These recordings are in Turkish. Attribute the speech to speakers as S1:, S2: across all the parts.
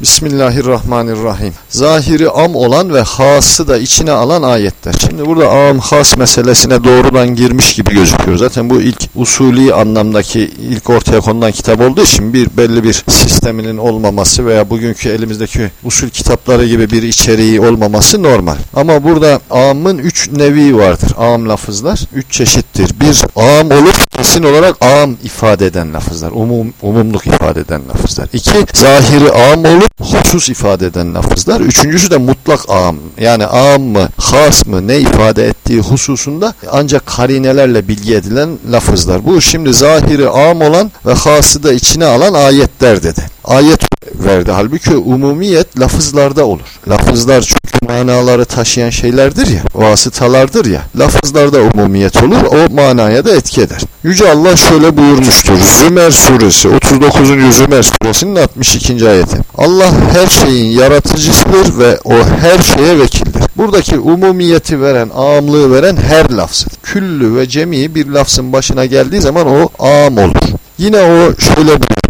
S1: Bismillahirrahmanirrahim. Zahiri am olan ve hası da içine alan ayetler. Şimdi burada am has meselesine doğrudan girmiş gibi gözüküyor. Zaten bu ilk usulü anlamdaki ilk ortaya konulan kitap olduğu için bir belli bir sisteminin olmaması veya bugünkü elimizdeki usul kitapları gibi bir içeriği olmaması normal. Ama burada amın üç nevi vardır. Am lafızlar üç çeşittir. Bir am olup kesin olarak am ifade eden lafızlar. Umum, umumluk ifade eden lafızlar. İki zahiri am olup husus ifade eden lafızlar. Üçüncüsü de mutlak am. Yani am mı, has mı ne ifade ettiği hususunda ancak karinelerle bilgi edilen lafızlar. Bu şimdi zahiri am olan ve hası da içine alan ayetler dedi. Ayet verdi. Halbuki umumiyet lafızlarda olur. Lafızlar çünkü manaları taşıyan şeylerdir ya, vasıtalardır ya. Lafızlarda umumiyet olur, o manaya da etki eder. Yüce Allah şöyle buyurmuştur. Zümer suresi 39. Zümer suresinin 62. ayeti. Allah her şeyin yaratıcısıdır ve o her şeye vekildir. Buradaki umumiyeti veren, ağamlığı veren her lafzıdır. Küllü ve cemi bir lafzın başına geldiği zaman o ağam olur. Yine o şöyle buyurmuştur.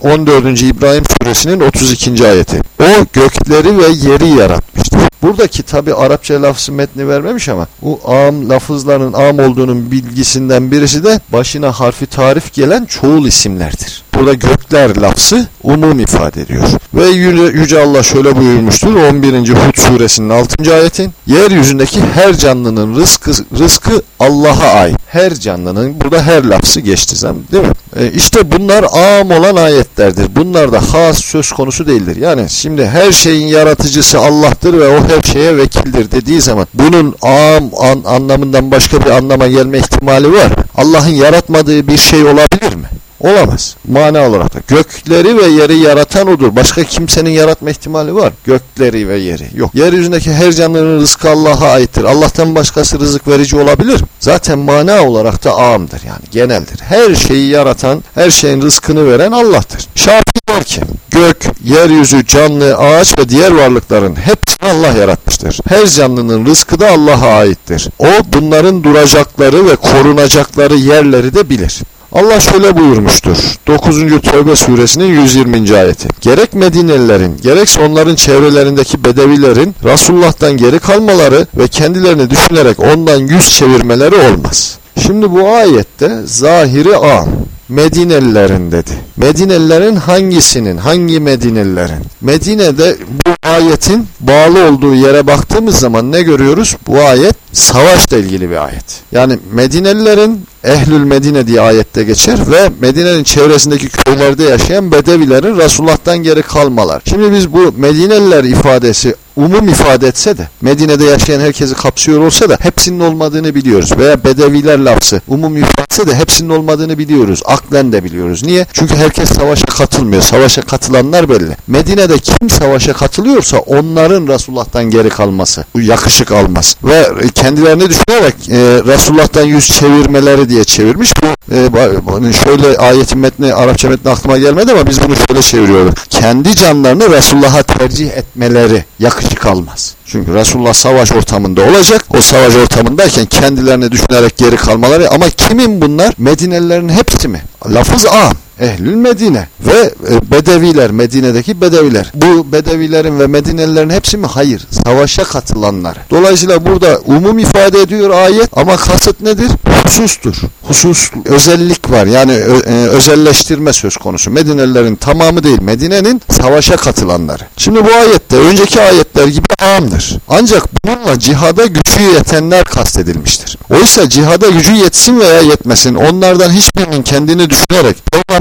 S1: 14. İbrahim suresinin 32. ayeti. O gökleri ve yeri yaratmıştır. Buradaki tabi Arapça lafzı metni vermemiş ama bu am lafızların am olduğunun bilgisinden birisi de başına harfi tarif gelen çoğul isimlerdir. Burada gökler lafzı umum ifade ediyor. Ve Yüce Allah şöyle buyurmuştur 11. Hud suresinin 6. ayetin yeryüzündeki her canlının rızkı, rızkı Allah'a ait. Her canlının burada her lafzı geçti değil mi? E işte bunlar am olan ayetlerdir. Bunlar da has söz konusu değildir. Yani şimdi her şeyin yaratıcısı Allah'tır ve o her şeye vekildir dediği zaman bunun am an, anlamından başka bir anlama gelme ihtimali var. Allah'ın yaratmadığı bir şey olabilir mi? Olamaz. Mana olarak da. Gökleri ve yeri yaratan odur. Başka kimsenin yaratma ihtimali var. Gökleri ve yeri. Yok. Yeryüzündeki her canlının rızkı Allah'a aittir. Allah'tan başkası rızık verici olabilir. Zaten mana olarak da amdır yani geneldir. Her şeyi yaratan, her şeyin rızkını veren Allah'tır. Şafi var ki gök, yeryüzü, canlı, ağaç ve diğer varlıkların hepsini Allah yaratmıştır. Her canlının rızkı da Allah'a aittir. O bunların duracakları ve korunacakları yerleri de bilir. Allah şöyle buyurmuştur. 9. Tövbe suresinin 120. ayeti. Gerek Medinelilerin, gerekse onların çevrelerindeki Bedevilerin Resulullah'tan geri kalmaları ve kendilerini düşünerek ondan yüz çevirmeleri olmaz. Şimdi bu ayette zahiri am. Medinelilerin dedi. Medinelilerin hangisinin, hangi Medinelilerin? Medine'de bu ayetin bağlı olduğu yere baktığımız zaman ne görüyoruz? Bu ayet savaşla ilgili bir ayet. Yani Medinelilerin Ehlül Medine diye ayette geçer ve Medine'nin çevresindeki köylerde yaşayan Bedevilerin Resulullah'tan geri kalmalar. Şimdi biz bu Medineliler ifadesi umum ifade etse de Medine'de yaşayan herkesi kapsıyor olsa da hepsinin olmadığını biliyoruz. Veya Bedeviler lafzı umum ifade etse de hepsinin olmadığını biliyoruz. Aklen de biliyoruz. Niye? Çünkü herkes savaşa katılmıyor. Savaşa katılanlar belli. Medine'de kim savaşa katılıyorsa onların Resulullah'tan geri kalması, yakışık almaz. Ve kendilerini düşünerek e, Resulullah'tan yüz çevirmeleri diye çevirmiş. Bu e, şöyle ayetin metni, Arapça metni aklıma gelmedi ama biz bunu şöyle çeviriyoruz. Kendi canlarını Resulullah'a tercih etmeleri yakışık almaz. Çünkü Resulullah savaş ortamında olacak. O savaş ortamındayken kendilerini düşünerek geri kalmaları ama kimin bunlar? Medinelilerin hepsi mi? Lafız am. Ehlül Medine ve e, Bedeviler, Medine'deki Bedeviler. Bu Bedevilerin ve Medinelilerin hepsi mi? Hayır. Savaşa katılanlar. Dolayısıyla burada umum ifade ediyor ayet ama kasıt nedir? Husustur. Husus, özellik var. Yani ö, e, özelleştirme söz konusu. Medinelilerin tamamı değil. Medine'nin savaşa katılanları. Şimdi bu ayette önceki ayetler gibi amdır. Ancak bununla cihada gücü yetenler kastedilmiştir. Oysa cihada gücü yetsin veya yetmesin onlardan hiçbirinin kendini düşünerek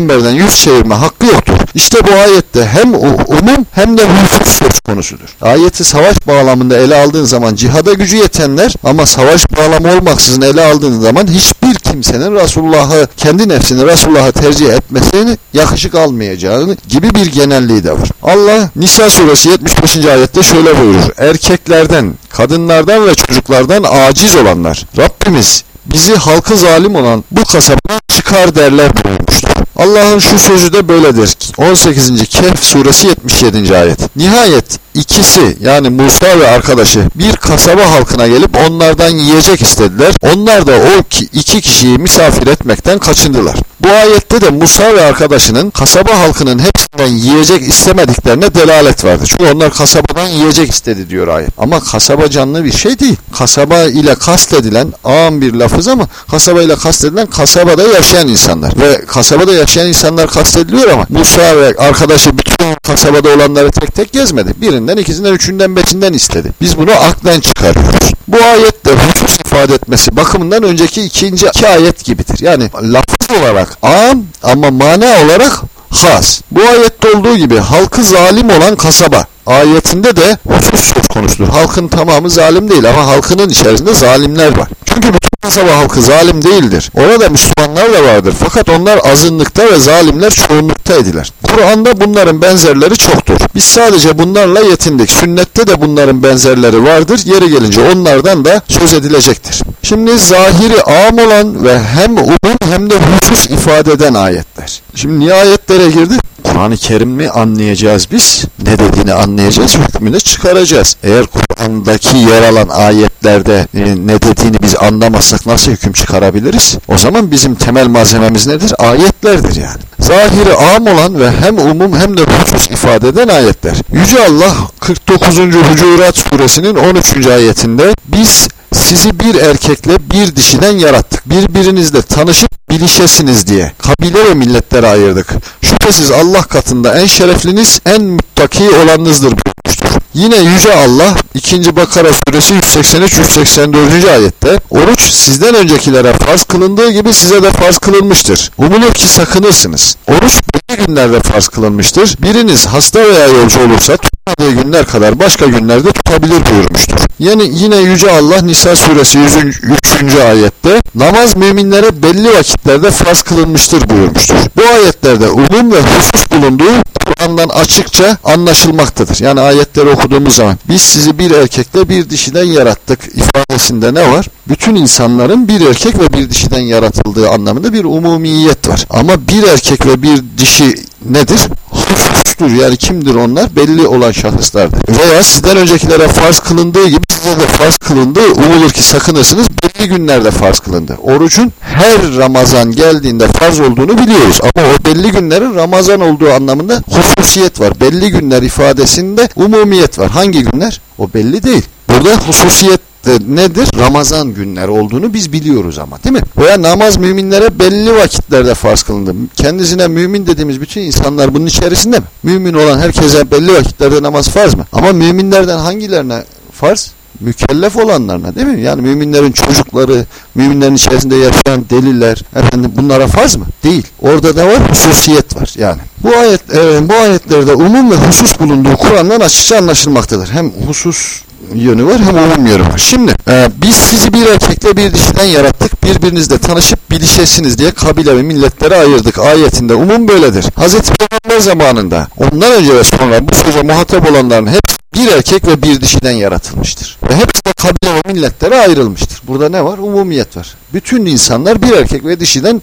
S1: peygamberden yüz çevirme hakkı yoktur. İşte bu ayette hem umum hem de husus söz konusudur. Ayeti savaş bağlamında ele aldığın zaman cihada gücü yetenler ama savaş bağlamı olmaksızın ele aldığın zaman hiçbir kimsenin Resulullah'ı kendi nefsini Resulullah'a tercih etmesini yakışık almayacağını gibi bir genelliği de var. Allah Nisa suresi 75. ayette şöyle buyurur. Erkeklerden, kadınlardan ve çocuklardan aciz olanlar Rabbimiz bizi halkı zalim olan bu kasabına çıkar derler buyurmuştur. Allah'ın şu sözü de böyledir. 18. Kehf suresi 77. ayet. Nihayet ikisi yani Musa ve arkadaşı bir kasaba halkına gelip onlardan yiyecek istediler. Onlar da o iki kişiyi misafir etmekten kaçındılar. Bu ayette de Musa ve arkadaşının kasaba halkının hepsinden yiyecek istemediklerine delalet vardır. Çünkü onlar kasabadan yiyecek istedi diyor ayet. Ama kasaba canlı bir şey değil. Kasaba ile kastedilen ağam bir lafız ama kasaba ile kastedilen kasabada yaşayan insanlar. Ve kasabada yaşayan insanlar kastediliyor ama Musa ve arkadaşı bütün kasabada olanları tek tek gezmedi. Birinden, ikisinden, üçünden, beşinden istedi. Biz bunu aklen çıkarıyoruz. Bu ayette husus ifade etmesi bakımından önceki ikinci iki ayet gibidir. Yani lafız olarak am ama mana olarak has. Bu ayette olduğu gibi halkı zalim olan kasaba ayetinde de husus söz konusudur. Halkın tamamı zalim değil ama halkının içerisinde zalimler var. Çünkü bütün kasaba halkı zalim değildir. Orada Müslümanlar da vardır. Fakat onlar azınlıkta ve zalimler çoğunlukta ediler. Kur'an'da bunların benzerleri çoktur. Biz sadece bunlarla yetindik. Sünnette de bunların benzerleri vardır. Yeri gelince onlardan da söz edilecektir. Şimdi zahiri am olan ve hem umum hem de husus ifade eden ayetler. Şimdi niye ayetlere girdi? Kur'an-ı Kerim'i anlayacağız biz. Ne dediğini anlayacağız, hükmünü çıkaracağız. Eğer Kur'an'daki yer alan ayetlerde e, ne dediğini biz anlamazsak nasıl hüküm çıkarabiliriz? O zaman bizim temel malzememiz nedir? Ayetlerdir yani. Zahiri am olan ve hem umum hem de husus ifade eden ayetler. Yüce Allah 49. Hucurat suresinin 13. ayetinde biz sizi bir erkekle bir dişiden yarattık. Birbirinizle tanışıp bilişesiniz diye kabile ve milletlere ayırdık. Şüphesiz Allah katında en şerefliniz, en muttaki olanınızdır buyurmuştur. Yine Yüce Allah 2. Bakara suresi 183-184. ayette Oruç sizden öncekilere farz kılındığı gibi size de farz kılınmıştır. Umulur ki sakınırsınız. Oruç günlerde farz kılınmıştır. Biriniz hasta veya yolcu olursa tutmadığı günler kadar başka günlerde tutabilir buyurmuştur. Yani yine Yüce Allah Nisa suresi 103. ayette namaz müminlere belli vakitlerde farz kılınmıştır buyurmuştur. Bu ayetlerde umum ve husus bulunduğu Kur'an'dan açıkça anlaşılmaktadır. Yani ayetleri okuduğumuz zaman biz sizi bir erkekle bir dişiden yarattık ifadesinde ne var? Bütün insanların bir erkek ve bir dişiden yaratıldığı anlamında bir umumiyet var. Ama bir erkek ve bir dişi nedir? Husustur. Yani kimdir onlar? Belli olan şahıslardır. Veya sizden öncekilere farz kılındığı gibi size de farz kılındı. Umulur ki sakınırsınız. Belli günlerde farz kılındı. Orucun her Ramazan geldiğinde farz olduğunu biliyoruz. Ama o belli günlerin Ramazan olduğu anlamında hususiyet var. Belli günler ifadesinde umumiyet var. Hangi günler? O belli değil. Burada hususiyet nedir? Ramazan günleri olduğunu biz biliyoruz ama değil mi? Veya namaz müminlere belli vakitlerde farz kılındı. Kendisine mümin dediğimiz bütün insanlar bunun içerisinde mi? Mümin olan herkese belli vakitlerde namaz farz mı? Ama müminlerden hangilerine farz? mükellef olanlarına değil mi? Yani müminlerin çocukları, müminlerin içerisinde yaşayan deliler, efendim bunlara farz mı? Değil. Orada da var? Hususiyet var yani. Bu ayet, e, bu ayetlerde umum ve husus bulunduğu Kur'an'dan açıkça anlaşılmaktadır. Hem husus yönü var hem umum yönü var. Şimdi e, biz sizi bir erkekle bir dişiden yarattık. Birbirinizle tanışıp bilişesiniz diye kabile ve milletlere ayırdık. Ayetinde umum böyledir. Hazreti Peygamber zamanında ondan önce ve sonra bu söze muhatap olanların hepsi bir erkek ve bir dişiden yaratılmıştır. Ve hepsi de kabile ve milletlere ayrılmıştır. Burada ne var? Umumiyet var. Bütün insanlar bir erkek ve dişiden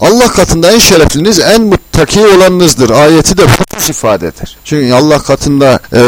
S1: Allah katında en şerefliniz, en muttaki olanınızdır. Ayeti de husus ifade eder. Çünkü Allah katında e,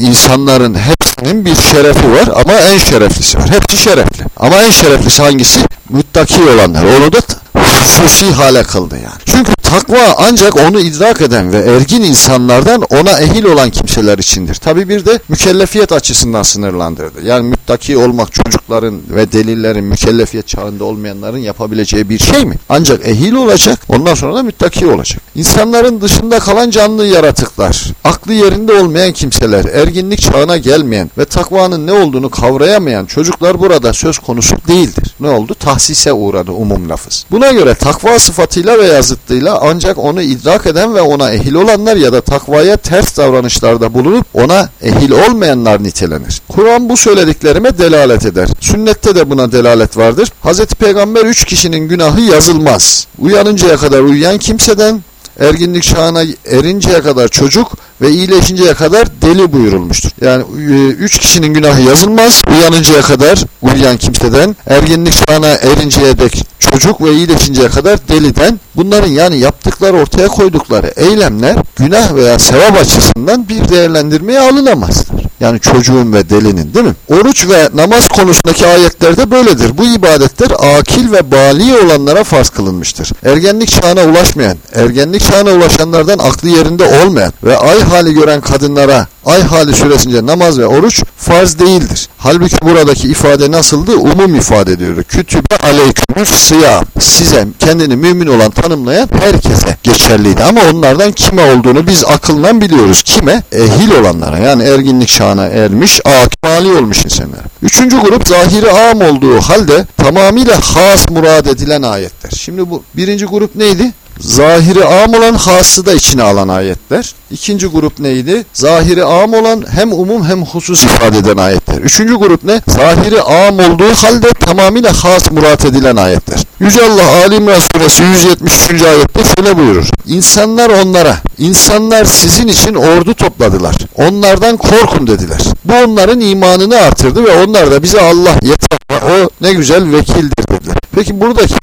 S1: insanların hepsinin bir şerefi var ama en şereflisi var. Hepsi şerefli. Ama en şereflisi hangisi? Muttaki olanlar. Onu da hususi hale kıldı yani. Çünkü takva ancak onu idrak eden ve ergin insanlardan ona ehil olan kimseler içindir. Tabi bir de mükellefiyet açısından sınırlandırdı. Yani müttaki olmak çocukların ve delillerin mükellefiyet çağında olmayanların yapabileceği bir şey mi? Ancak ehil olacak ondan sonra da müttaki olacak. İnsanların dışında kalan canlı yaratıklar, aklı yerinde olmayan kimseler, erginlik çağına gelmeyen ve takvanın ne olduğunu kavrayamayan çocuklar burada söz konusu değildir. Ne oldu? Tahsise uğradı umum lafız. Buna göre takva sıfatıyla veya zıttıyla ancak onu idrak eden ve ona ehil olanlar ya da takvaya ters davranışlarda bulunup ona ehil olmayanlar nitelenir. Kur'an bu söylediklerime delalet eder. Sünnette de buna delalet vardır. Hz. Peygamber üç kişinin günahı yazılmaz. Uyanıncaya kadar uyuyan kimseden, Erginlik çağına erinceye kadar çocuk ve iyileşinceye kadar deli buyurulmuştur. Yani e, üç kişinin günahı yazılmaz uyanıncaya kadar uyuyan kimseden, erginlik çağına erinceye dek çocuk ve iyileşinceye kadar deliden bunların yani yaptıkları ortaya koydukları eylemler günah veya sevap açısından bir değerlendirmeye alınamazlar. Yani çocuğun ve delinin değil mi? Oruç ve namaz konusundaki ayetlerde böyledir. Bu ibadetler akil ve bali olanlara farz kılınmıştır. Ergenlik çağına ulaşmayan, ergenlik çağına ulaşanlardan aklı yerinde olmayan ve ay hali gören kadınlara ay hali süresince namaz ve oruç farz değildir. Halbuki buradaki ifade nasıldı? Umum ifade ediyordu. Kütübe aleykümüs sıyam. Size kendini mümin olan tanımlayan herkese geçerliydi. Ama onlardan kime olduğunu biz akıldan biliyoruz. Kime? Ehil olanlara yani erginlik çağına ermiş, akmali olmuş insanlar. Üçüncü grup zahiri am olduğu halde tamamıyla has murad edilen ayetler. Şimdi bu birinci grup neydi? Zahiri am olan hası da içine alan ayetler. İkinci grup neydi? Zahiri am olan hem umum hem husus ifade eden ayetler. Üçüncü grup ne? Zahiri am olduğu halde tamamıyla has murat edilen ayetler. Yüce Allah Ali İmran suresi 173. ayette şöyle buyurur. İnsanlar onlara, insanlar sizin için ordu topladılar. Onlardan korkun dediler. Bu onların imanını artırdı ve onlar da bize Allah yeter. O ne güzel vekildir dediler. Peki buradaki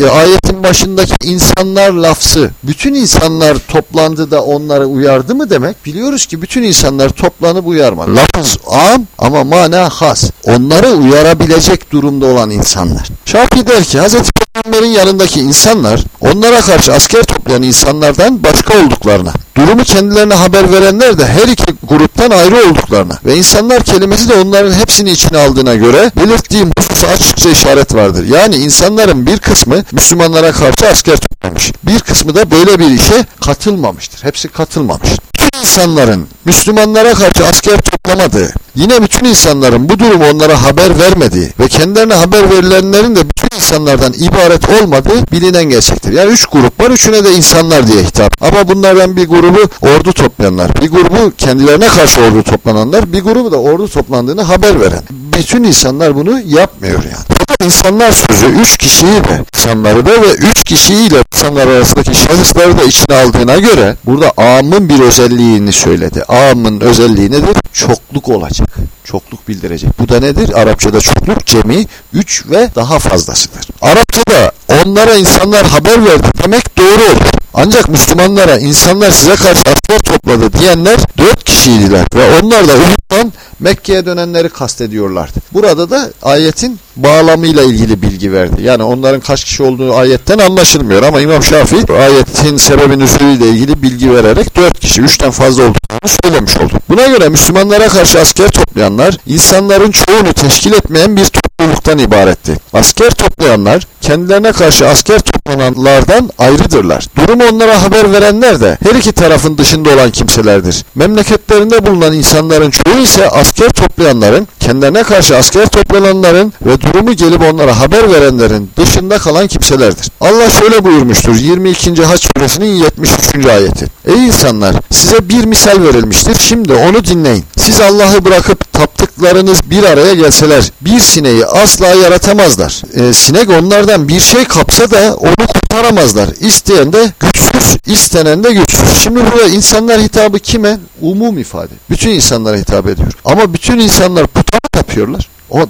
S1: e, ayetin başındaki insanlar lafzı bütün insanlar toplandı da onları uyardı mı demek? Biliyoruz ki bütün insanlar toplanıp uyarmadı. Lafız am ama mana has. Onları uyarabilecek durumda olan insanlar. Şafii der ki Hz. Peygamber'in yanındaki insanlar onlara karşı asker toplayan insanlardan başka olduklarına, durumu kendilerine haber verenler de her iki gruptan ayrı olduklarına ve insanlar kelimesi de onların hepsini içine aldığına göre belirttiğim hususa açıkça işaret vardır. Yani insanların bir kısmı Müslümanlara karşı asker toplamış. Bir kısmı da böyle bir işe katılmamıştır. Hepsi katılmamış. Bütün insanların Müslümanlara karşı asker toplamadığı, yine bütün insanların bu durumu onlara haber vermediği ve kendilerine haber verilenlerin de bütün insanlardan ibaret olmadığı bilinen gerçektir. Yani üç grup var, üçüne de insanlar diye hitap. Ama bunlardan bir grubu ordu toplayanlar, bir grubu kendilerine karşı ordu toplananlar, bir grubu da ordu toplandığını haber veren. Bütün insanlar bunu yapmıyor yani. İnsanlar sözü üç kişiyi de insanları da ve üç kişiyle insanlar arasındaki şahısları da içine aldığına göre burada amın bir özelliğini söyledi. Amın özelliği nedir? Çokluk olacak. Çokluk bildirecek. Bu da nedir? Arapçada çokluk cemi üç ve daha fazlasıdır. Arapçada onlara insanlar haber verdi demek doğru olur. Ancak Müslümanlara insanlar size karşı asker topladı diyenler dört kişiydiler ve onlar da Uhud'dan Mekke'ye dönenleri kastediyorlardı. Burada da ayetin bağlamıyla ilgili bilgi verdi. Yani onların kaç kişi olduğu ayetten anlaşılmıyor ama İmam Şafii ayetin sebebi nüzulüyle ilgili bilgi vererek dört kişi, üçten fazla olduklarını söylemiş oldu. Buna göre Müslümanlara karşı asker toplayanlar insanların çoğunu teşkil etmeyen bir topluluktan ibaretti. Asker toplayanlar kendilerine karşı asker toplananlardan ayrıdırlar. Durumu onlara haber verenler de her iki tarafın dışında olan kimselerdir. Memleketlerinde bulunan insanların çoğu ise asker toplayanların, kendilerine karşı asker toplananların ve durumu gelip onlara haber verenlerin dışında kalan kimselerdir. Allah şöyle buyurmuştur 22. Haç suresinin 73. ayeti. Ey insanlar size bir misal verilmiştir şimdi onu dinleyin. Siz Allah'ı bırakıp taptıklarınız bir araya gelseler bir sineği asla yaratamazlar. E, sinek onlardan bir şey kapsa da onu kurtaramazlar. İsteyen de güçsüz, istenen de güçsüz. Şimdi burada insanlar hitabı kime? Umum ifade. Bütün insanlara hitap ediyor. Ama bütün insanlar puta tapıyorlar? O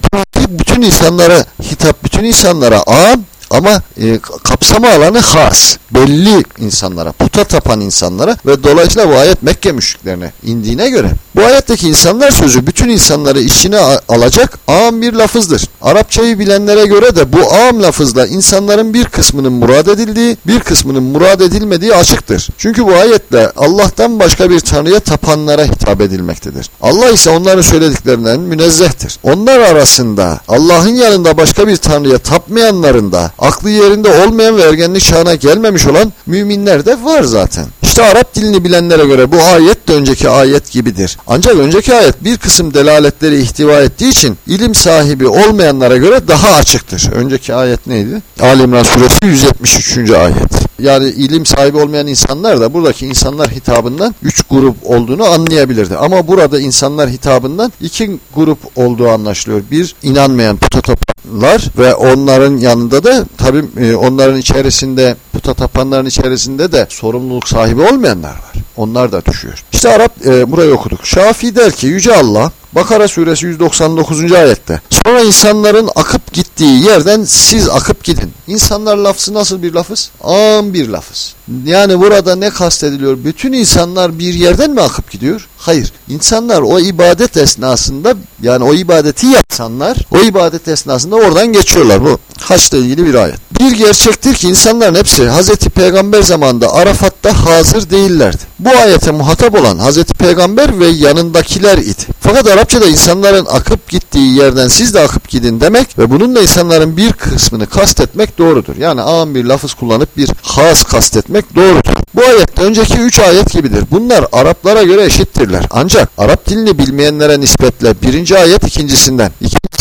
S1: bütün insanlara hitap, bütün insanlara am ama e, kapsama alanı has. Belli insanlara, puta tapan insanlara ve dolayısıyla bu ayet Mekke müşriklerine indiğine göre bu ayetteki insanlar sözü bütün insanları içine alacak am bir lafızdır. Arapçayı bilenlere göre de bu am lafızla insanların bir kısmının murad edildiği, bir kısmının murad edilmediği açıktır. Çünkü bu ayetle Allah'tan başka bir tanrıya tapanlara hitap edilmektedir. Allah ise onların söylediklerinden münezzehtir. Onlar arasında Allah'ın yanında başka bir tanrıya tapmayanların da aklı yerinde olmayan ve ergenlik çağına gelmemiş olan müminler de var zaten. İşte Arap dilini bilenlere göre bu ayet de önceki ayet gibidir. Ancak önceki ayet bir kısım delaletleri ihtiva ettiği için ilim sahibi olmayanlara göre daha açıktır. Önceki ayet neydi? Ali İmran suresi 173. ayet. Yani ilim sahibi olmayan insanlar da buradaki insanlar hitabından üç grup olduğunu anlayabilirdi. Ama burada insanlar hitabından iki grup olduğu anlaşılıyor. Bir inanmayan puta tapanlar ve onların yanında da tabi e, onların içerisinde puta tapanların içerisinde de sorumluluk sahibi olmayanlar var. Onlar da düşüyor. İşte Arap e, burayı okuduk. Şafii der ki Yüce Allah Bakara suresi 199. ayette. Sonra insanların akıp gittiği yerden siz akıp gidin. İnsanlar lafzı nasıl bir lafız? Am bir lafız. Yani burada ne kastediliyor? Bütün insanlar bir yerden mi akıp gidiyor? Hayır. İnsanlar o ibadet esnasında yani o ibadeti yapsanlar o ibadet esnasında oradan geçiyorlar. Bu haçla ilgili bir ayet. Bir gerçektir ki insanların hepsi Hazreti Peygamber zamanında Arafat'ta hazır değillerdi. Bu ayete muhatap olan Hazreti Peygamber ve yanındakiler idi. Fakat Arapçada insanların akıp gittiği yerden siz de akıp gidin demek ve bununla insanların bir kısmını kastetmek doğrudur. Yani ağın bir lafız kullanıp bir has kastetmek doğrudur. Bu ayette önceki üç ayet gibidir. Bunlar Araplara göre eşittirler. Ancak Arap dilini bilmeyenlere nispetle birinci ayet ikincisinden,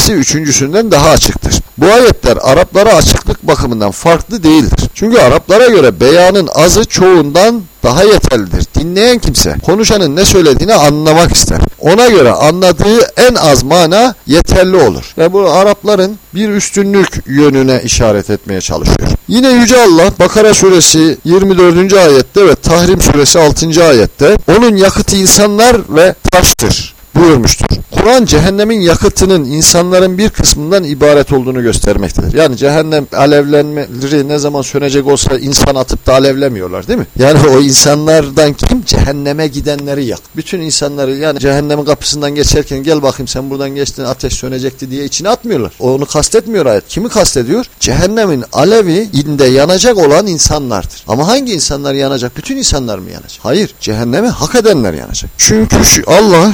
S1: ikincisi üçüncüsünden daha açıktır. Bu ayetler Araplara açıklık bakımından farklı değildir. Çünkü Araplara göre beyanın azı çoğundan daha yeterlidir. Dinleyen kimse konuşanın ne söylediğini anlamak ister. Ona göre anladığı en az mana yeterli olur. Ve bu Arapların bir üstünlük yönüne işaret etmeye çalışıyor. Yine Yüce Allah Bakara suresi 24. ayette ve Tahrim suresi 6. ayette onun yakıtı insanlar ve taştır buyurmuştur. Kur'an cehennemin yakıtının insanların bir kısmından ibaret olduğunu göstermektedir. Yani cehennem alevlenmeleri ne zaman sönecek olsa insan atıp da alevlemiyorlar değil mi? Yani o insanlardan kim? Cehenneme gidenleri yak. Bütün insanları yani cehennemin kapısından geçerken gel bakayım sen buradan geçtin ateş sönecekti diye içine atmıyorlar. Onu kastetmiyor ayet. Kimi kastediyor? Cehennemin alevi inde yanacak olan insanlardır. Ama hangi insanlar yanacak? Bütün insanlar mı yanacak? Hayır. Cehenneme hak edenler yanacak. Çünkü şu Allah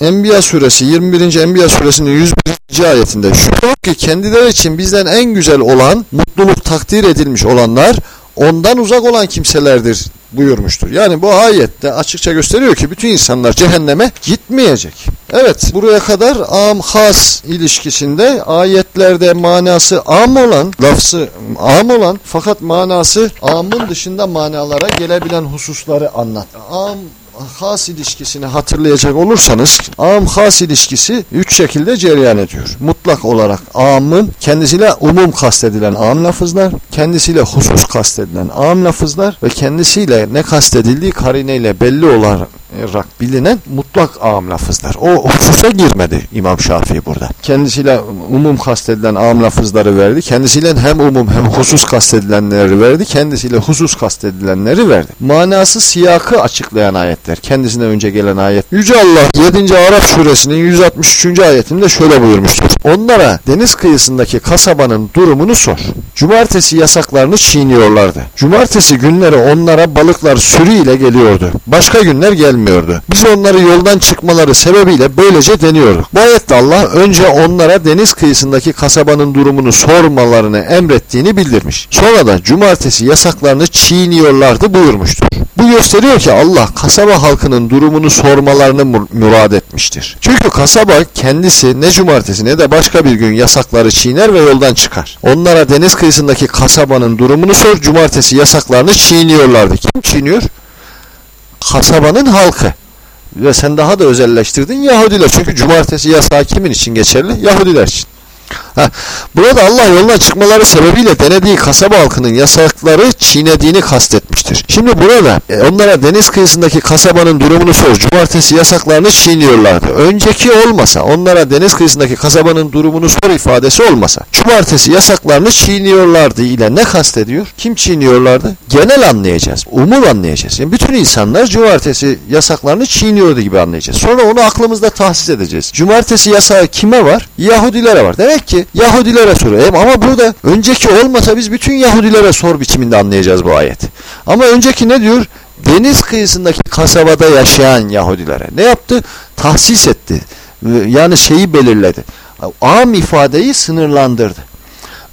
S1: Enbiya suresi 21. Enbiya suresinin 101. ayetinde şu ki kendileri için bizden en güzel olan mutluluk takdir edilmiş olanlar ondan uzak olan kimselerdir buyurmuştur. Yani bu ayette açıkça gösteriyor ki bütün insanlar cehenneme gitmeyecek. Evet buraya kadar am has ilişkisinde ayetlerde manası am olan, lafzı am olan fakat manası amın dışında manalara gelebilen hususları anlat. Am has ilişkisini hatırlayacak olursanız am has ilişkisi üç şekilde cereyan ediyor. Mutlak olarak amın kendisiyle umum kastedilen am lafızlar, kendisiyle husus kastedilen am lafızlar ve kendisiyle ne kastedildiği karineyle belli olarak bilinen mutlak am lafızlar. O hususa girmedi İmam Şafii burada. Kendisiyle umum kastedilen am lafızları verdi. Kendisiyle hem umum hem husus kastedilenleri verdi. Kendisiyle husus kastedilenleri verdi. Manası siyakı açıklayan ayetler. Kendisinden önce gelen ayet. Yüce Allah 7. Arap suresinin 163. ayetinde şöyle buyurmuştur. Onlara deniz kıyısındaki kasabanın durumunu sor. Cumartesi yasaklarını çiğniyorlardı. Cumartesi günleri onlara balıklar sürüyle geliyordu. Başka günler gelmiyordu. Biz onları yoldan çıkmaları sebebiyle böylece deniyorduk. Bu ayette Allah önce onlara deniz kıyısındaki kasabanın durumunu sormalarını emrettiğini bildirmiş. Sonra da cumartesi yasaklarını çiğniyorlardı buyurmuştur. Bu gösteriyor ki Allah kasaba halkının durumunu sormalarını murad etmiştir. Çünkü kasaba kendisi ne cumartesi ne de başka bir gün yasakları çiğner ve yoldan çıkar. Onlara deniz kıyısındaki kasabanın durumunu sor, cumartesi yasaklarını çiğniyorlardı. Kim çiğniyor? Kasabanın halkı. Ve sen daha da özelleştirdin Yahudiler. Çünkü cumartesi yasağı kimin için geçerli? Yahudiler için. Burada Allah yoluna çıkmaları sebebiyle denediği kasaba halkının yasakları çiğnediğini kastetmiştir. Şimdi burada e, onlara deniz kıyısındaki kasabanın durumunu sor. Cumartesi yasaklarını çiğniyorlardı. Önceki olmasa onlara deniz kıyısındaki kasabanın durumunu sor ifadesi olmasa. Cumartesi yasaklarını çiğniyorlardı ile ne kastediyor? Kim çiğniyorlardı? Genel anlayacağız. Umum anlayacağız. Yani bütün insanlar cumartesi yasaklarını çiğniyordu gibi anlayacağız. Sonra onu aklımızda tahsis edeceğiz. Cumartesi yasağı kime var? Yahudilere var. Demek ki Yahudilere soruyor. Ama burada önceki olmasa biz bütün Yahudilere sor biçiminde anlayacağız bu ayet. Ama önceki ne diyor? Deniz kıyısındaki kasabada yaşayan Yahudilere. Ne yaptı? Tahsis etti. Yani şeyi belirledi. Am ifadeyi sınırlandırdı.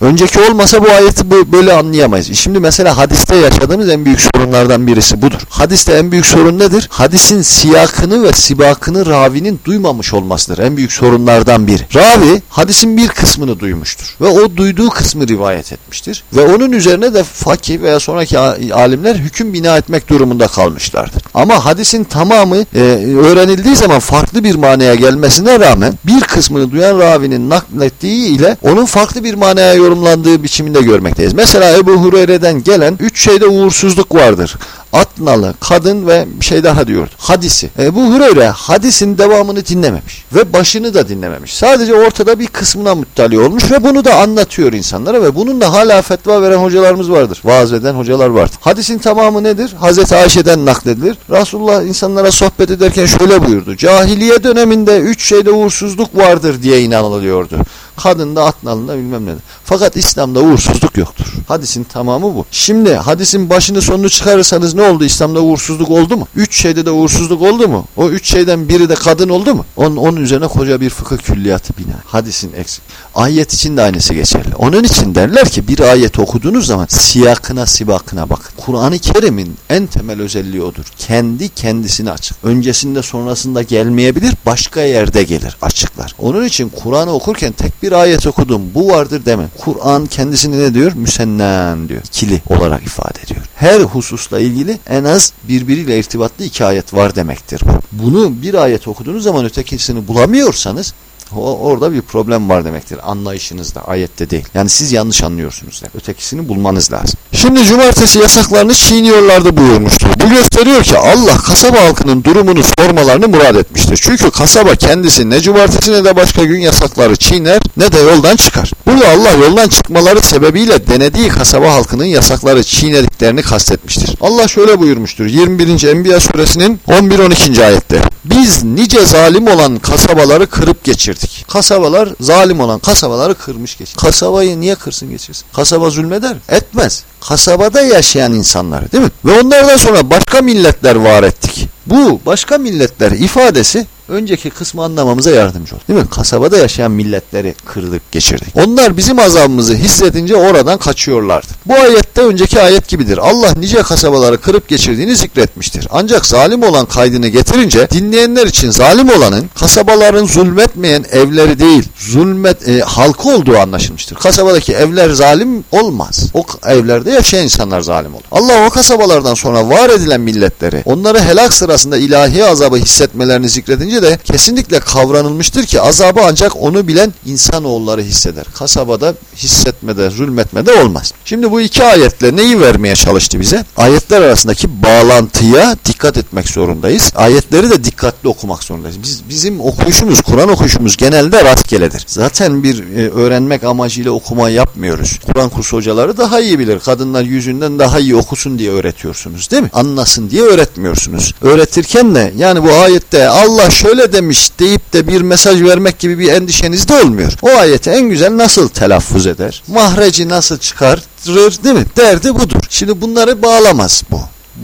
S1: Önceki olmasa bu ayeti böyle anlayamayız. Şimdi mesela hadiste yaşadığımız en büyük sorunlardan birisi budur. Hadiste en büyük sorun nedir? Hadisin siyakını ve sibakını ravinin duymamış olmasıdır. En büyük sorunlardan biri. Ravi hadisin bir kısmını duymuştur ve o duyduğu kısmı rivayet etmiştir ve onun üzerine de fakih veya sonraki alimler hüküm bina etmek durumunda kalmışlardır. Ama hadisin tamamı e, öğrenildiği zaman farklı bir manaya gelmesine rağmen bir kısmını duyan ravinin naklettiği ile onun farklı bir manaya yorumlandığı biçiminde görmekteyiz. Mesela Ebu Hureyre'den gelen üç şeyde uğursuzluk vardır atnalı kadın ve bir şey daha diyor. Hadisi. Ebu Hureyre hadisin devamını dinlememiş ve başını da dinlememiş. Sadece ortada bir kısmına muttali olmuş ve bunu da anlatıyor insanlara ve bununla hala fetva veren hocalarımız vardır. Vaaz eden hocalar vardır. Hadisin tamamı nedir? Hazreti Ayşe'den nakledilir. Resulullah insanlara sohbet ederken şöyle buyurdu. Cahiliye döneminde üç şeyde uğursuzluk vardır diye inanılıyordu. Kadında at nalında bilmem ne. Fakat İslam'da uğursuzluk yoktur. Hadisin tamamı bu. Şimdi hadisin başını sonunu çıkarırsanız ne oldu? İslam'da uğursuzluk oldu mu? Üç şeyde de uğursuzluk oldu mu? O üç şeyden biri de kadın oldu mu? Onun, onun üzerine koca bir fıkıh külliyatı bina. Hadisin eksik. Ayet için de aynısı geçerli. Onun için derler ki bir ayet okuduğunuz zaman siyakına sibakına bakın. Kur'an-ı Kerim'in en temel özelliği odur. Kendi kendisini açık. Öncesinde sonrasında gelmeyebilir. Başka yerde gelir açıklar. Onun için Kur'an'ı okurken tek bir ayet okudum bu vardır deme. Kur'an kendisini ne diyor? Müsennen diyor. İkili olarak ifade ediyor. Her hususla ilgili en az birbiriyle irtibatlı iki ayet var demektir bu. Bunu bir ayet okuduğunuz zaman ötekisini bulamıyorsanız orada bir problem var demektir anlayışınızda ayette değil. Yani siz yanlış anlıyorsunuz. Der. Ötekisini bulmanız lazım. Şimdi cumartesi yasaklarını çiğniyorlardı buyurmuştur. Bu gösteriyor ki Allah kasaba halkının durumunu sormalarını murad etmiştir. Çünkü kasaba kendisi ne cumartesi ne de başka gün yasakları çiğner ne de yoldan çıkar. Burada Allah yoldan çıkmaları sebebiyle denediği kasaba halkının yasakları çiğnediklerini kastetmiştir. Allah şöyle buyurmuştur 21. Enbiya suresinin 11-12. ayette. Biz nice zalim olan kasabaları kırıp geçirdik. Kasabalar zalim olan kasabaları kırmış geçirdik. Kasabayı niye kırsın geçirsin? Kasaba zulmeder. Etmez. Kasabada yaşayan insanlar değil mi? Ve onlardan sonra başka milletler var ettik. Bu başka milletler ifadesi önceki kısmı anlamamıza yardımcı olur. Değil mi? Kasabada yaşayan milletleri kırdık, geçirdik. Onlar bizim azabımızı hissedince oradan kaçıyorlardı. Bu ayette önceki ayet gibidir. Allah nice kasabaları kırıp geçirdiğini zikretmiştir. Ancak zalim olan kaydını getirince dinleyenler için zalim olanın kasabaların zulmetmeyen evleri değil, zulmet e, halkı olduğu anlaşılmıştır. Kasabadaki evler zalim olmaz. O evlerde yaşayan insanlar zalim olur. Allah o kasabalardan sonra var edilen milletleri, onları helak sırasında ilahi azabı hissetmelerini zikredince de kesinlikle kavranılmıştır ki azabı ancak onu bilen insanoğulları hisseder. Kasabada hissetmede, zulmetmede olmaz. Şimdi bu iki ayetle neyi vermeye çalıştı bize? Ayetler arasındaki bağlantıya dikkat etmek zorundayız. Ayetleri de dikkatli okumak zorundayız. Biz bizim okuyuşumuz, Kur'an okuyuşumuz genelde rastgeledir. Zaten bir e, öğrenmek amacıyla okuma yapmıyoruz. Kur'an kursu hocaları daha iyi bilir. Kadınlar yüzünden daha iyi okusun diye öğretiyorsunuz değil mi? Anlasın diye öğretmiyorsunuz. Öğretirken de yani bu ayette Allah şöyle demiş deyip de bir mesaj vermek gibi bir endişeniz de olmuyor. O ayeti en güzel nasıl telaffuz eder? Mahreci nasıl çıkartır değil mi? Derdi budur. Şimdi bunları bağlamaz bu.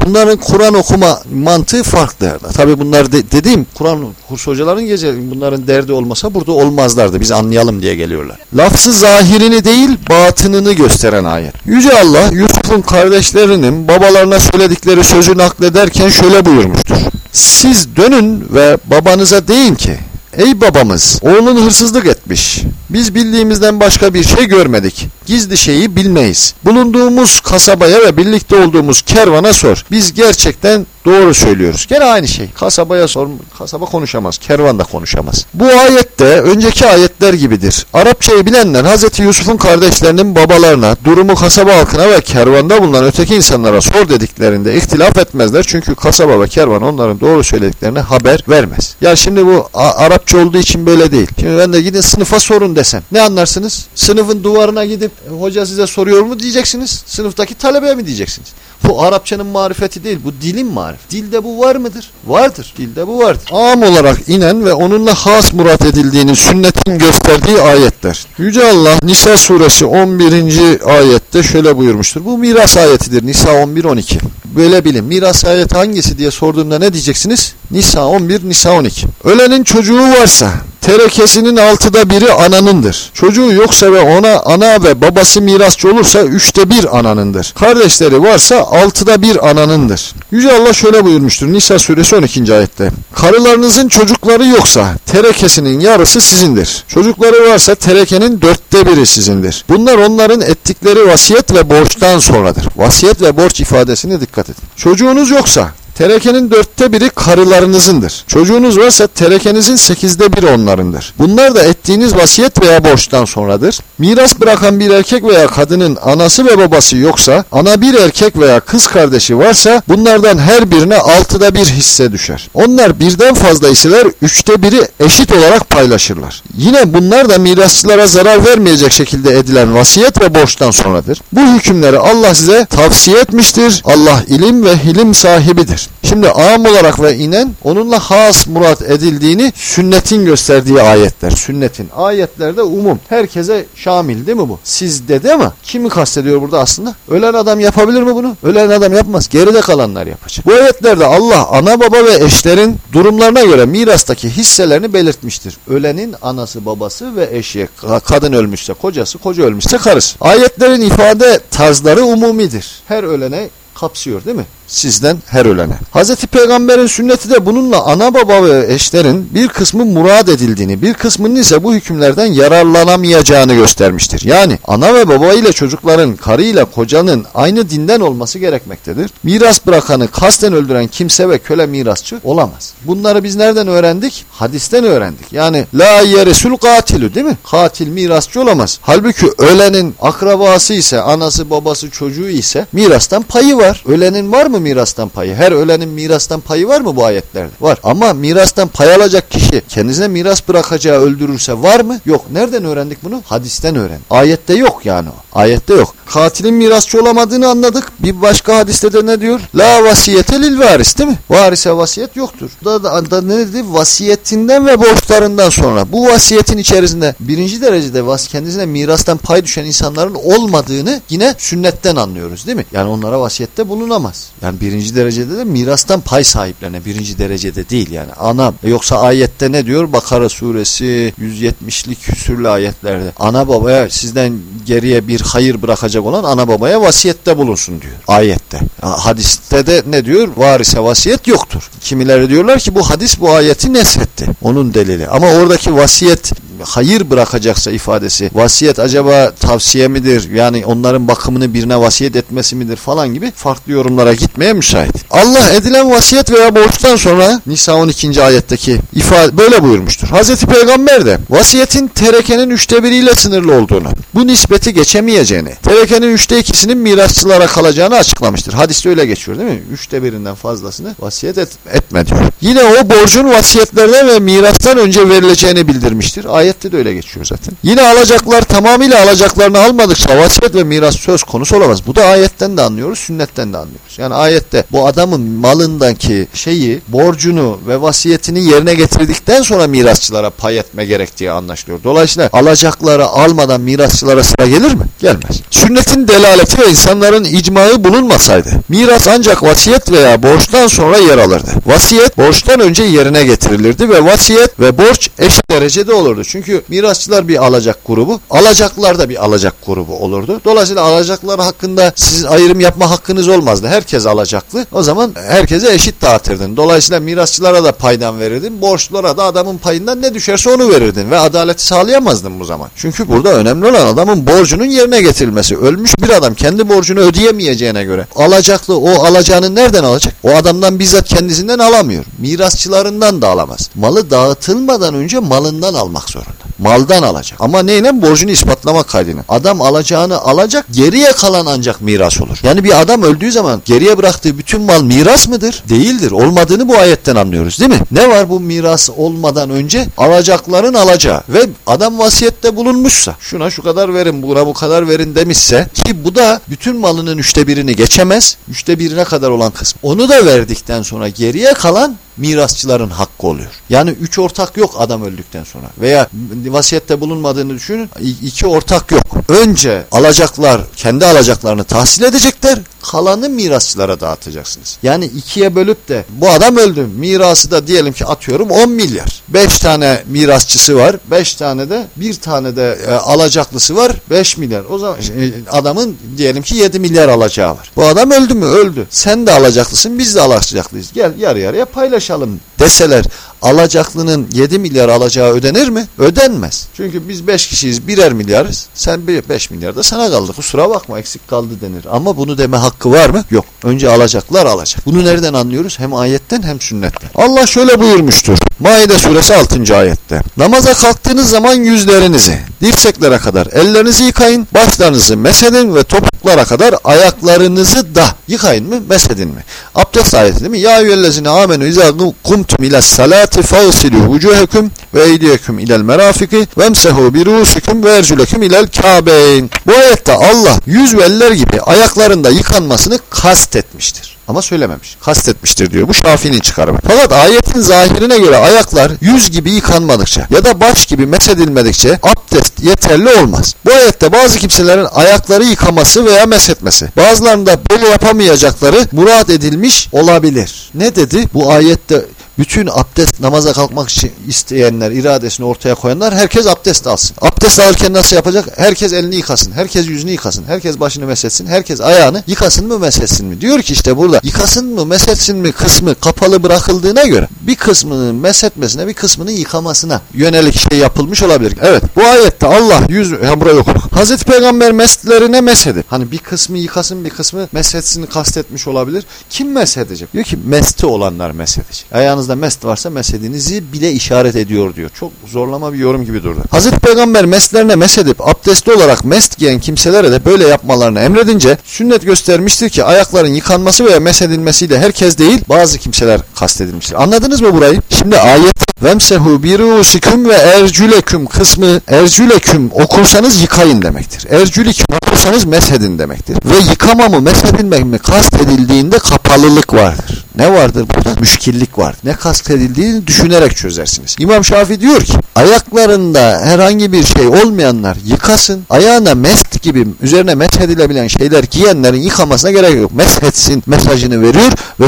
S1: Bunların Kur'an okuma mantığı farklı. Tabi bunlar de, dediğim Kur'an kurs hocaların gece bunların derdi olmasa burada olmazlardı. Biz anlayalım diye geliyorlar. Lafzı zahirini değil batınını gösteren ayet. Yüce Allah Yusuf'un kardeşlerinin babalarına söyledikleri sözü naklederken şöyle buyurmuştur. Siz dönün ve babanıza deyin ki Ey babamız oğlun hırsızlık etmiş. Biz bildiğimizden başka bir şey görmedik. Gizli şeyi bilmeyiz. Bulunduğumuz kasabaya ve birlikte olduğumuz kervana sor. Biz gerçekten doğru söylüyoruz. Gene aynı şey. Kasabaya sor. Kasaba konuşamaz. Kervan da konuşamaz. Bu ayette önceki ayetler gibidir. Arapçayı bilenler Hz. Yusuf'un kardeşlerinin babalarına, durumu kasaba halkına ve kervanda bulunan öteki insanlara sor dediklerinde ihtilaf etmezler. Çünkü kasaba ve kervan onların doğru söylediklerine haber vermez. Ya şimdi bu Arapça olduğu için böyle değil. Şimdi ben de gidin sınıfa sorun desem. Ne anlarsınız? Sınıfın duvarına gidip hoca size soruyor mu diyeceksiniz. Sınıftaki talebeye mi diyeceksiniz? Bu Arapçanın marifeti değil, bu dilin marifeti. Dilde bu var mıdır? Vardır. Dilde bu vardır. Am olarak inen ve onunla has murat edildiğini sünnetin gösterdiği ayetler. Yüce Allah Nisa suresi 11. ayette şöyle buyurmuştur. Bu miras ayetidir. Nisa 11-12. Böyle bilin. Miras ayeti hangisi diye sorduğumda ne diyeceksiniz? Nisa 11, Nisa 12. Ölenin çocuğu varsa terekesinin altıda biri ananındır. Çocuğu yoksa ve ona ana ve babası mirasçı olursa üçte bir ananındır. Kardeşleri varsa altıda bir ananındır. Yüce Allah şöyle buyurmuştur Nisa suresi 12. ayette. Karılarınızın çocukları yoksa terekesinin yarısı sizindir. Çocukları varsa terekenin dörtte biri sizindir. Bunlar onların ettikleri vasiyet ve borçtan sonradır. Vasiyet ve borç ifadesine dikkat edin. Çocuğunuz yoksa Terekenin dörtte biri karılarınızındır. Çocuğunuz varsa terekenizin sekizde biri onlarındır. Bunlar da ettiğiniz vasiyet veya borçtan sonradır. Miras bırakan bir erkek veya kadının anası ve babası yoksa, ana bir erkek veya kız kardeşi varsa bunlardan her birine altıda bir hisse düşer. Onlar birden fazla iseler üçte biri eşit olarak paylaşırlar. Yine bunlar da mirasçılara zarar vermeyecek şekilde edilen vasiyet ve borçtan sonradır. Bu hükümleri Allah size tavsiye etmiştir. Allah ilim ve hilim sahibidir. Şimdi am olarak ve inen onunla has murat edildiğini sünnetin gösterdiği ayetler. Sünnetin ayetlerde umum. Herkese şamil değil mi bu? Siz dedi ama kimi kastediyor burada aslında? Ölen adam yapabilir mi bunu? Ölen adam yapmaz. Geride kalanlar yapacak. Bu ayetlerde Allah ana baba ve eşlerin durumlarına göre mirastaki hisselerini belirtmiştir. Ölenin anası babası ve eşi. Kadın ölmüşse kocası, koca ölmüşse karısı. Ayetlerin ifade tarzları umumidir. Her ölene kapsıyor değil mi? Sizden her ölene. Hz. Peygamber'in sünneti de bununla ana baba ve eşlerin bir kısmı murad edildiğini, bir kısmının ise bu hükümlerden yararlanamayacağını göstermiştir. Yani ana ve baba ile çocukların, karı ile kocanın aynı dinden olması gerekmektedir. Miras bırakanı kasten öldüren kimse ve köle mirasçı olamaz. Bunları biz nereden öğrendik? Hadisten öğrendik. Yani la yeresul katilü değil mi? Katil mirasçı olamaz. Halbuki ölenin akrabası ise, anası babası çocuğu ise mirastan payı var. Ölenin var mı mirastan payı? Her ölenin mirastan payı var mı bu ayetlerde? Var. Ama mirastan pay alacak kişi kendisine miras bırakacağı öldürürse var mı? Yok. Nereden öğrendik bunu? Hadisten öğren. Ayette yok yani o. Ayette yok. Katilin mirasçı olamadığını anladık. Bir başka hadiste de ne diyor? La vasiyete lil varis değil mi? Varise vasiyet yoktur. Da, da, da ne dedi? Vasiyetinden ve borçlarından sonra. Bu vasiyetin içerisinde birinci derecede vas kendisine mirastan pay düşen insanların olmadığını yine sünnetten anlıyoruz değil mi? Yani onlara vasiyette bulunamaz. Yani birinci derecede de mirastan pay sahiplerine birinci derecede değil yani. Ana yoksa ayette ne diyor? Bakara suresi 170'lik küsürlü ayetlerde. Ana babaya sizden geriye bir hayır bırakacak olan ana babaya vasiyette bulunsun diyor. Ayette. Hadiste de ne diyor? Varise vasiyet yoktur. Kimileri diyorlar ki bu hadis bu ayeti neshetti. Onun delili. Ama oradaki vasiyet hayır bırakacaksa ifadesi vasiyet acaba tavsiye midir yani onların bakımını birine vasiyet etmesi midir falan gibi farklı yorumlara gitmeye müsait. Allah edilen vasiyet veya borçtan sonra Nisa 12. ayetteki ifade böyle buyurmuştur. Hazreti Peygamber de vasiyetin terekenin üçte biriyle sınırlı olduğunu, bu nispeti geçemeyeceğini, terekenin üçte ikisinin mirasçılara kalacağını açıklamıştır. Hadiste öyle geçiyor değil mi? Üçte birinden fazlasını vasiyet et, etme diyor. Yine o borcun vasiyetlerden ve mirastan önce verileceğini bildirmiştir. Ayette de öyle geçiyor zaten. Yine alacaklar tamamıyla alacaklarını almadıkça vasiyet ve miras söz konusu olamaz. Bu da ayetten de anlıyoruz, sünnetten de anlıyoruz. Yani ayette bu adamın malındaki şeyi, borcunu ve vasiyetini yerine getirdikten sonra mirasçılara pay etme gerektiği anlaşılıyor. Dolayısıyla alacakları almadan mirasçılara sıra gelir mi? Gelmez. Sünnetin delaleti ve insanların icmağı bulunmasaydı miras ancak vasiyet veya borçtan sonra yer alırdı. Vasiyet borçtan önce yerine getirilirdi ve vasiyet ve borç eş derecede olurdu. Çünkü mirasçılar bir alacak grubu, alacaklar da bir alacak grubu olurdu. Dolayısıyla alacaklar hakkında siz ayrım yapma hakkınız olmazdı. Herkes alacaklı. O zaman herkese eşit dağıtırdın. Dolayısıyla mirasçılara da paydan verirdin. Borçlulara da adamın payından ne düşerse onu verirdin. Ve adaleti sağlayamazdın bu zaman. Çünkü burada önemli olan adamın borcunun yerine getirilmesi. Ölmüş bir adam kendi borcunu ödeyemeyeceğine göre alacaklı o alacağını nereden alacak? O adamdan bizzat kendisinden alamıyor. Mirasçılarından da alamaz. Malı dağıtılmadan önce malından almak zorunda. Maldan alacak. Ama neyle? Borcunu ispatlama kaydıyla. Adam alacağını alacak, geriye kalan ancak miras olur. Yani bir adam öldüğü zaman geriye bıraktığı bütün mal miras mıdır? Değildir. Olmadığını bu ayetten anlıyoruz değil mi? Ne var bu miras olmadan önce? Alacakların alacağı. Ve adam vasiyette bulunmuşsa, şuna şu kadar verin, buna bu kadar verin demişse, ki bu da bütün malının üçte birini geçemez, üçte birine kadar olan kısım. Onu da verdikten sonra geriye kalan mirasçıların hakkı oluyor. Yani üç ortak yok adam öldükten sonra. Veya vasiyette bulunmadığını düşünün iki ortak yok. Önce alacaklar kendi alacaklarını tahsil edecekler kalanı mirasçılara dağıtacaksınız. Yani ikiye bölüp de bu adam öldü mirası da diyelim ki atıyorum 10 milyar. 5 tane mirasçısı var 5 tane de bir tane de e, alacaklısı var 5 milyar. O zaman e, adamın diyelim ki 7 milyar alacağı var. Bu adam öldü mü? Öldü. Sen de alacaklısın biz de alacaklıyız. Gel yarı yarıya paylaşalım deseler alacaklının 7 milyar alacağı ödenir mi? Ödenmez. Çünkü biz 5 kişiyiz birer milyarız. Sen 5 milyar da sana kaldı. Kusura bakma eksik kaldı denir. Ama bunu deme hakkı var mı? Yok. Önce alacaklar alacak. Bunu nereden anlıyoruz? Hem ayetten hem sünnetten. Allah şöyle buyurmuştur. Maide suresi 6. ayette. Namaza kalktığınız zaman yüzlerinizi dirseklere kadar ellerinizi yıkayın, başlarınızı mesedin ve topuklara kadar ayaklarınızı da yıkayın mı, mesedin mi? Abdest ayeti değil mi? Ya eyyühellezine amenu izâ kumtum ile salati fagsilû vucuhekum ve eydiyeküm ilel merafiki vemsehu bi ruusikum ve erculeküm ilel kâbeyn. Bu ayette Allah yüz ve eller gibi ayaklarında yıkanmasını kastetmiştir. Ama söylememiş. Kastetmiştir diyor. Bu Şafii'nin çıkarımı. Fakat ayetin zahirine göre ayaklar yüz gibi yıkanmadıkça ya da baş gibi mesedilmedikçe abdest yeterli olmaz. Bu ayette bazı kimselerin ayakları yıkaması veya meshetmesi. Bazılarında böyle yapamayacakları murat edilmiş olabilir. Ne dedi? Bu ayette bütün abdest namaza kalkmak için isteyenler, iradesini ortaya koyanlar herkes abdest alsın. Abdest alırken nasıl yapacak? Herkes elini yıkasın, herkes yüzünü yıkasın, herkes başını meshetsin, herkes ayağını yıkasın mı meshetsin mi? Diyor ki işte burada yıkasın mı meshetsin mi kısmı kapalı bırakıldığına göre bir kısmının meshetmesine bir kısmının yıkamasına yönelik şey yapılmış olabilir. Evet bu ayette Allah yüz, ya burayı okuduk. Hazreti Peygamber meslerine meshedip hani bir kısmı yıkasın bir kısmı meshetsin kastetmiş olabilir. Kim meshedecek? Diyor ki mesti olanlar meshedecek. Ayağınız aranızda mest varsa mesedinizi bile işaret ediyor diyor. Çok zorlama bir yorum gibi durdu. Hazreti Peygamber meslerine mesedip abdestli olarak mest giyen kimselere de böyle yapmalarını emredince sünnet göstermiştir ki ayakların yıkanması veya mesedilmesiyle herkes değil bazı kimseler kastedilmiştir. Anladınız mı burayı? Şimdi ayet vemsehu birusikum ve ercüleküm kısmı ercüleküm okursanız yıkayın demektir. Ercüleküm okursanız meshedin demektir. Ve yıkama mı meshedilmek mi kastedildiğinde kapalılık vardır. Ne vardır burada? Müşkillik var. Ne kastedildiğini düşünerek çözersiniz. İmam Şafii diyor ki ayaklarında herhangi bir şey olmayanlar yıkasın. Ayağına mest gibi üzerine meshedilebilen şeyler giyenlerin yıkamasına gerek yok. Meshetsin mesajını veriyor ve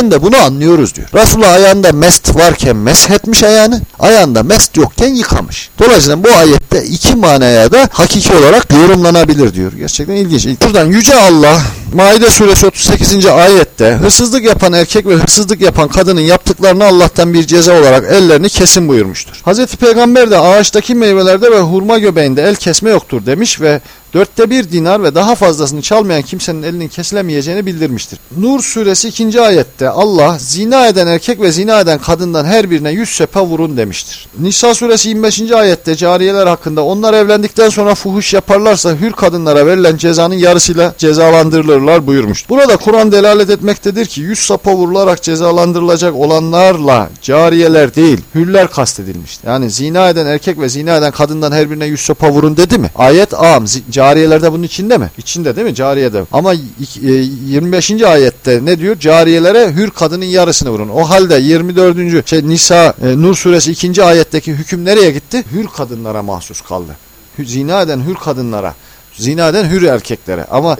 S1: sünnetten de bunu anlıyoruz diyor. Resulullah ayağında mest varken meshetmiş ayağını, ayağında mest yokken yıkamış. Dolayısıyla bu ayette iki manaya da hakiki olarak yorumlanabilir diyor. Gerçekten ilginç. Buradan Yüce Allah Maide suresi 38. ayette hırsızlık yapan erkek ve hırsızlık yapan kadının yaptıklarını Allah'tan bir ceza olarak ellerini kesin buyurmuştur. Hazreti Peygamber de ağaçtaki meyvelerde ve hurma göbeğinde el kesme yoktur demiş ve dörtte bir dinar ve daha fazlasını çalmayan kimsenin elinin kesilemeyeceğini bildirmiştir. Nur suresi 2. ayette Allah zina eden erkek ve zina eden kadından her birine yüz sepe vurun demiştir. Nisa suresi 25. ayette cariyeler hakkında onlar evlendikten sonra fuhuş yaparlarsa hür kadınlara verilen cezanın yarısıyla cezalandırılırlar buyurmuştur. Burada Kur'an delalet etmektedir ki yüz sapa vurularak cezalandırılacak olanlarla cariyeler değil hürler kastedilmiştir. Yani zina eden erkek ve zina eden kadından her birine yüz sapa vurun dedi mi? Ayet am Cariyelerde bunun içinde mi? İçinde değil mi? Cariyede. Ama 25. E, ayette ne diyor? Cariyelere hür kadının yarısını vurun. O halde 24. şey Nisa e, Nur suresi 2. ayetteki hüküm nereye gitti? Hür kadınlara mahsus kaldı. Zina eden hür kadınlara zina eden hür erkeklere. Ama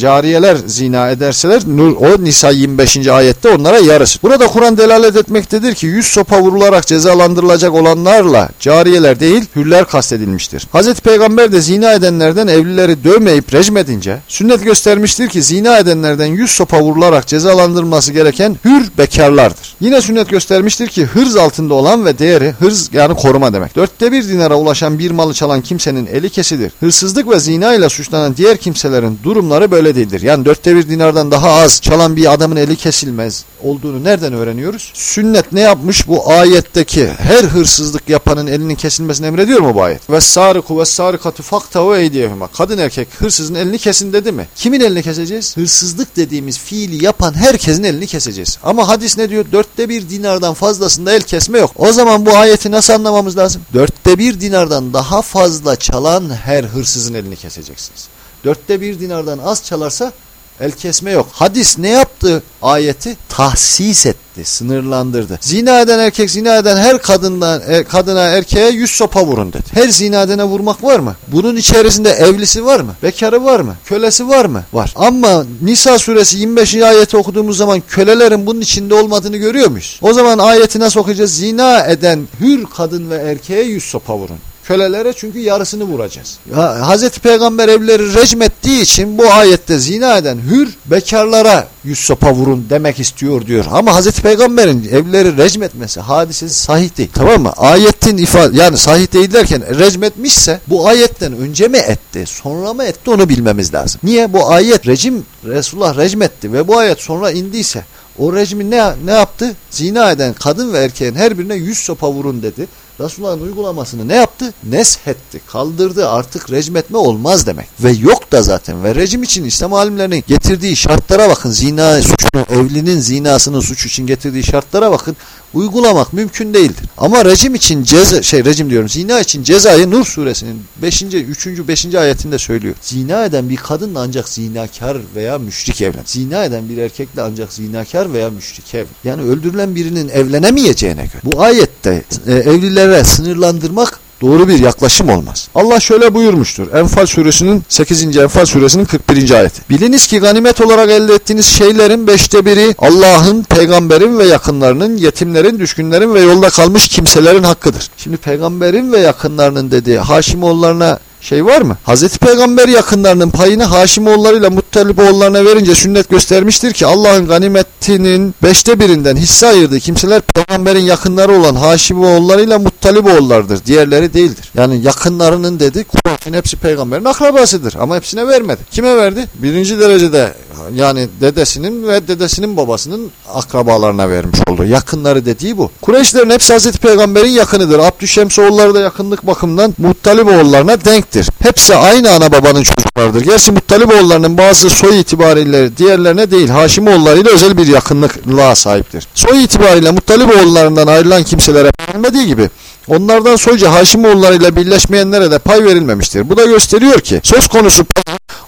S1: cariyeler zina ederseler o Nisa 25. ayette onlara yarısı. Burada Kur'an delalet etmektedir ki yüz sopa vurularak cezalandırılacak olanlarla cariyeler değil hürler kastedilmiştir. Hz. Peygamber de zina edenlerden evlileri dövmeyip rejim edince sünnet göstermiştir ki zina edenlerden yüz sopa vurularak cezalandırılması gereken hür bekarlardır. Yine sünnet göstermiştir ki hırz altında olan ve değeri hırz yani koruma demek. Dörtte bir dinara ulaşan bir malı çalan kimsenin eli kesilir. Hırsızlık ve zina zina ile suçlanan diğer kimselerin durumları böyle değildir. Yani dörtte bir dinardan daha az çalan bir adamın eli kesilmez olduğunu nereden öğreniyoruz? Sünnet ne yapmış? Bu ayetteki her hırsızlık yapanın elinin kesilmesini emrediyor mu bu ayet? Ve sarıku ve sarıkatu faktavu eydiyehuma. Kadın erkek hırsızın elini kesin dedi mi? Kimin elini keseceğiz? Hırsızlık dediğimiz fiili yapan herkesin elini keseceğiz. Ama hadis ne diyor? Dörtte bir dinardan fazlasında el kesme yok. O zaman bu ayeti nasıl anlamamız lazım? Dörtte bir dinardan daha fazla çalan her hırsızın elini keseceğiz keseceksiniz. Dörtte bir dinardan az çalarsa el kesme yok. Hadis ne yaptı ayeti? Tahsis etti sınırlandırdı. Zina eden erkek zina eden her kadından e, kadına erkeğe yüz sopa vurun dedi. Her zina edene vurmak var mı? Bunun içerisinde evlisi var mı? Bekarı var mı? Kölesi var mı? Var. Ama Nisa suresi 25. ayeti okuduğumuz zaman kölelerin bunun içinde olmadığını görüyor muyuz? O zaman ayeti nasıl okuyacağız? Zina eden hür kadın ve erkeğe yüz sopa vurun. Kölelere çünkü yarısını vuracağız. Hazreti Peygamber evleri rejim ettiği için bu ayette zina eden hür bekarlara yüz sopa vurun demek istiyor diyor. Ama Hazreti Peygamber'in evleri rejim etmesi hadisesi sahih değil. Tamam mı? Ayetin ifade yani sahih değil derken rejim etmişse bu ayetten önce mi etti sonra mı etti onu bilmemiz lazım. Niye? Bu ayet rejim Resulullah rejim etti ve bu ayet sonra indiyse o rejimi ne, ne yaptı? Zina eden kadın ve erkeğin her birine yüz sopa vurun dedi. Resulullah'ın uygulamasını ne yaptı? Neshetti, kaldırdı. Artık rejim etme olmaz demek. Ve yok da zaten. Ve rejim için İslam alimlerinin getirdiği şartlara bakın. Zina suçunu, evlinin zinasının suç için getirdiği şartlara bakın. Uygulamak mümkün değildir. Ama rejim için ceza, şey rejim diyorum zina için cezayı Nur suresinin 5. 3. 5. ayetinde söylüyor. Zina eden bir kadınla ancak zinakar veya müşrik evlen. Zina eden bir erkekle ancak zinakar veya müşrik evlen. Yani öldürülen birinin evlenemeyeceğine göre. Bu ayette e, evlilere sınırlandırmak doğru bir yaklaşım olmaz. Allah şöyle buyurmuştur. Enfal suresinin 8. Enfal suresinin 41. ayeti. Biliniz ki ganimet olarak elde ettiğiniz şeylerin beşte biri Allah'ın, peygamberin ve yakınlarının, yetimlerin, düşkünlerin ve yolda kalmış kimselerin hakkıdır. Şimdi peygamberin ve yakınlarının dediği Haşimoğullarına şey var mı? Hazreti Peygamber yakınlarının payını Haşimoğullarıyla Muttaliboğullarına verince sünnet göstermiştir ki Allah'ın ganimetinin beşte birinden hisse ayırdığı kimseler peygamberin yakınları olan Haşimoğullarıyla Muttaliboğullardır. Diğerleri değildir. Yani yakınlarının dedi Kur'an'ın hepsi peygamberin akrabasıdır ama hepsine vermedi. Kime verdi? Birinci derecede yani dedesinin ve dedesinin babasının akrabalarına vermiş oldu. Yakınları dediği bu. Kureyşlerin hepsi Hazreti Peygamber'in yakınıdır. Abdüşşemsoğulları da yakınlık bakımından Muttaliboğullarına denktir. Hepsi aynı ana babanın çocuklarıdır. Gerçi Muttaliboğullarının bazı soy itibariyle diğerlerine değil Haşimoğullarıyla özel bir yakınlıklığa sahiptir. Soy itibariyle Muttaliboğullarından ayrılan kimselere verilmediği gibi Onlardan soyca Haşimoğullarıyla birleşmeyenlere de pay verilmemiştir. Bu da gösteriyor ki söz konusu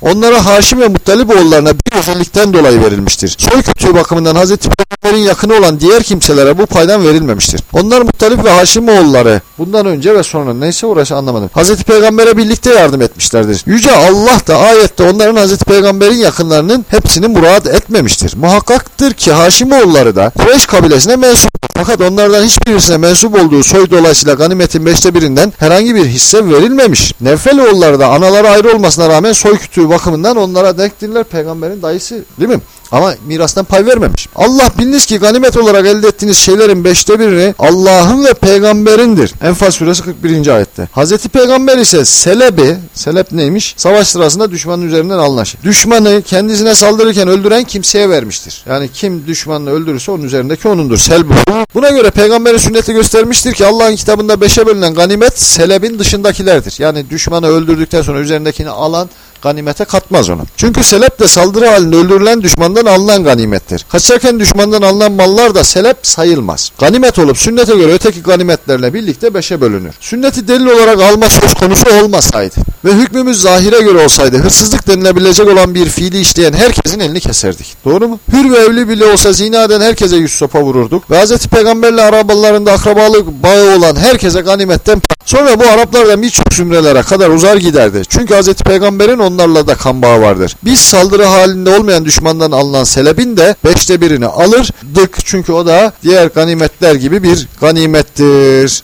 S1: onlara Haşim ve Muttaliboğullarına bir özellikten dolayı verilmiştir. Soy kütüğü bakımından Hazreti Peygamber'in yakını olan diğer kimselere bu paydan verilmemiştir. Onlar Muttalip ve Haşimoğulları bundan önce ve sonra neyse orası anlamadım. Hazreti Peygamber'e birlikte yardım etmişlerdir. Yüce Allah da ayette onların Hazreti Peygamber'in yakınlarının hepsini murad etmemiştir. Muhakkaktır ki Haşimoğulları da Kureyş kabilesine mensup fakat onlardan hiçbirisine mensup olduğu soy dolayısıyla ganimetin beşte birinden herhangi bir hisse verilmemiş. Nefeloğulları da anaları ayrı olmasına rağmen soy kütüğü bakımından onlara denktirler. Peygamberin dayısı değil mi? Ama mirastan pay vermemiş. Allah biliniz ki ganimet olarak elde ettiğiniz şeylerin beşte birini Allah'ın ve peygamberindir. Enfal suresi 41. ayette. Hazreti Peygamber ise selebi, selep neymiş? Savaş sırasında düşmanın üzerinden alınaşı. Düşmanı kendisine saldırırken öldüren kimseye vermiştir. Yani kim düşmanını öldürürse onun üzerindeki onundur. Selbu. Buna göre peygamberin sünneti göstermiştir ki Allah'ın kitabında beşe bölünen ganimet selebin dışındakilerdir. Yani düşmanı öldürdükten sonra üzerindekini alan ganimete katmaz onu. Çünkü selep de saldırı halinde öldürülen düşmandan alınan ganimettir. Kaçarken düşmandan alınan mallar da selep sayılmaz. Ganimet olup sünnete göre öteki ganimetlerle birlikte beşe bölünür. Sünneti delil olarak alma söz konusu olmasaydı ve hükmümüz zahire göre olsaydı hırsızlık denilebilecek olan bir fiili işleyen herkesin elini keserdik. Doğru mu? Hür ve evli bile olsa zina eden herkese yüz sopa vururduk ve Hz. Peygamberle arabalarında akrabalık bağı olan herkese ganimetten Sonra bu Araplardan birçok zümrelere kadar uzar giderdi. Çünkü Hz. Peygamber'in onlarla da kan bağı vardır. Biz saldırı halinde olmayan düşmandan alınan selebin de beşte birini alırdık. Çünkü o da diğer ganimetler gibi bir ganimettir.